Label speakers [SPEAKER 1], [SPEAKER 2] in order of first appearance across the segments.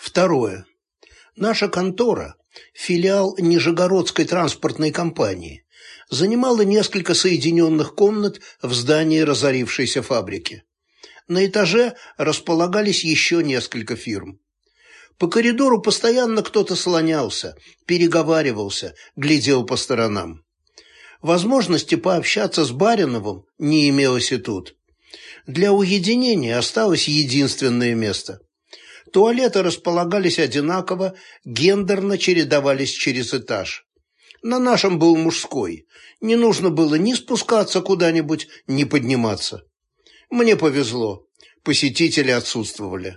[SPEAKER 1] Второе. Наша контора, филиал Нижегородской транспортной компании, занимала несколько соединенных комнат в здании разорившейся фабрики. На этаже располагались еще несколько фирм. По коридору постоянно кто-то слонялся, переговаривался, глядел по сторонам. Возможности пообщаться с Бариновым не имелось и тут. Для уединения осталось единственное место. Туалеты располагались одинаково, гендерно чередовались через этаж. На нашем был мужской. Не нужно было ни спускаться куда-нибудь, ни подниматься. Мне повезло. Посетители отсутствовали.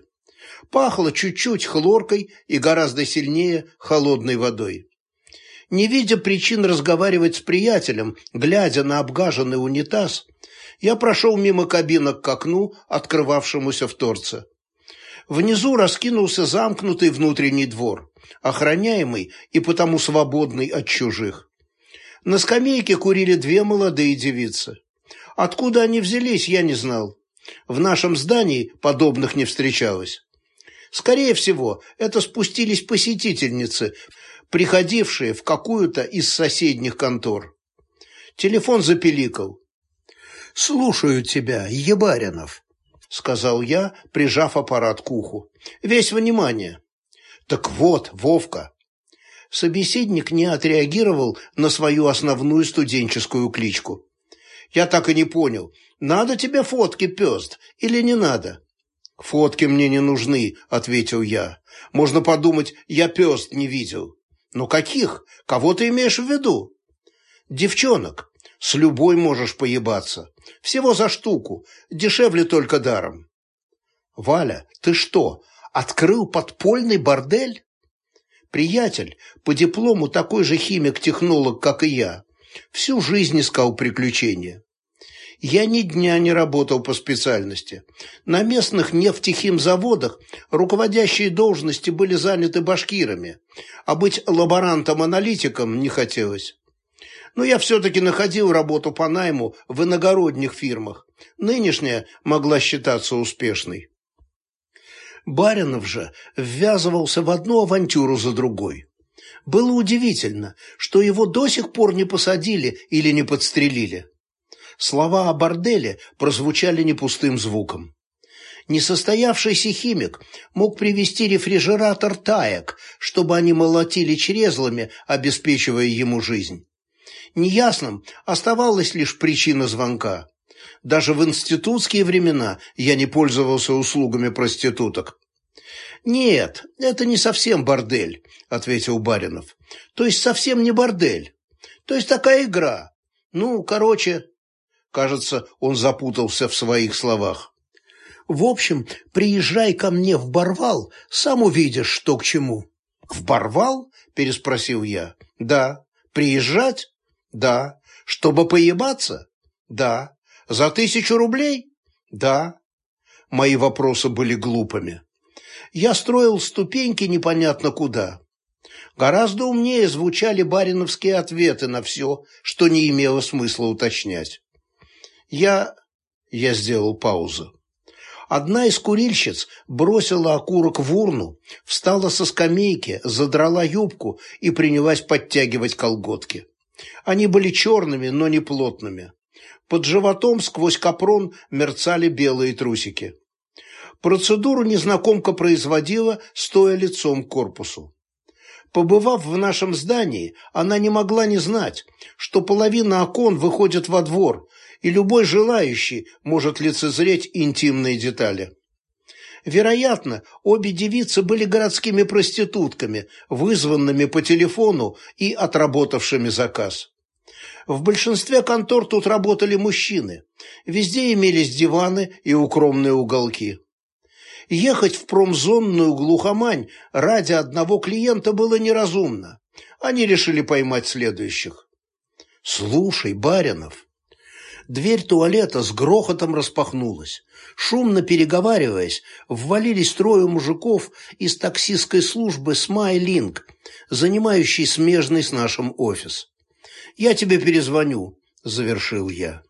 [SPEAKER 1] Пахло чуть-чуть хлоркой и гораздо сильнее холодной водой. Не видя причин разговаривать с приятелем, глядя на обгаженный унитаз, я прошел мимо кабинок к окну, открывавшемуся в торце. Внизу раскинулся замкнутый внутренний двор, охраняемый и потому свободный от чужих. На скамейке курили две молодые девицы. Откуда они взялись, я не знал. В нашем здании подобных не встречалось. Скорее всего, это спустились посетительницы, приходившие в какую-то из соседних контор. Телефон запеликал. «Слушаю тебя, Ебаринов», — сказал я, прижав аппарат к уху. «Весь внимание». «Так вот, Вовка». Собеседник не отреагировал на свою основную студенческую кличку. «Я так и не понял, надо тебе фотки, пёст, или не надо?» «Фотки мне не нужны», — ответил я. «Можно подумать, я пёст не видел». «Ну каких? Кого ты имеешь в виду?» «Девчонок. С любой можешь поебаться. Всего за штуку. Дешевле только даром». «Валя, ты что, открыл подпольный бордель?» «Приятель, по диплому такой же химик-технолог, как и я. Всю жизнь искал приключения. Я ни дня не работал по специальности. На местных нефтехимзаводах руководящие должности были заняты башкирами, а быть лаборантом-аналитиком не хотелось. Но я все-таки находил работу по найму в иногородних фирмах. Нынешняя могла считаться успешной. Баринов же ввязывался в одну авантюру за другой. Было удивительно, что его до сих пор не посадили или не подстрелили. Слова о борделе прозвучали не пустым звуком. Несостоявшийся химик мог привести рефрижератор таек, чтобы они молотили чрезлами, обеспечивая ему жизнь. Неясным оставалась лишь причина звонка. Даже в институтские времена я не пользовался услугами проституток. «Нет, это не совсем бордель», — ответил Баринов. «То есть совсем не бордель. То есть такая игра. Ну, короче, Кажется, он запутался в своих словах. В общем, приезжай ко мне в Барвал, сам увидишь, что к чему. В Барвал? переспросил я. Да. Приезжать? Да. Чтобы поебаться? Да. За тысячу рублей? Да. Мои вопросы были глупыми. Я строил ступеньки непонятно куда. Гораздо умнее звучали бариновские ответы на все, что не имело смысла уточнять. Я... Я сделал паузу. Одна из курильщиц бросила окурок в урну, встала со скамейки, задрала юбку и принялась подтягивать колготки. Они были черными, но не плотными. Под животом сквозь капрон мерцали белые трусики. Процедуру незнакомка производила, стоя лицом к корпусу. Побывав в нашем здании, она не могла не знать, что половина окон выходит во двор, и любой желающий может лицезреть интимные детали. Вероятно, обе девицы были городскими проститутками, вызванными по телефону и отработавшими заказ. В большинстве контор тут работали мужчины. Везде имелись диваны и укромные уголки. Ехать в промзонную глухомань ради одного клиента было неразумно. Они решили поймать следующих. «Слушай, Баринов, Дверь туалета с грохотом распахнулась. Шумно переговариваясь, ввалились трое мужиков из таксистской службы «Смайлинг», занимающей смежный с нашим офис. «Я тебе перезвоню», — завершил я.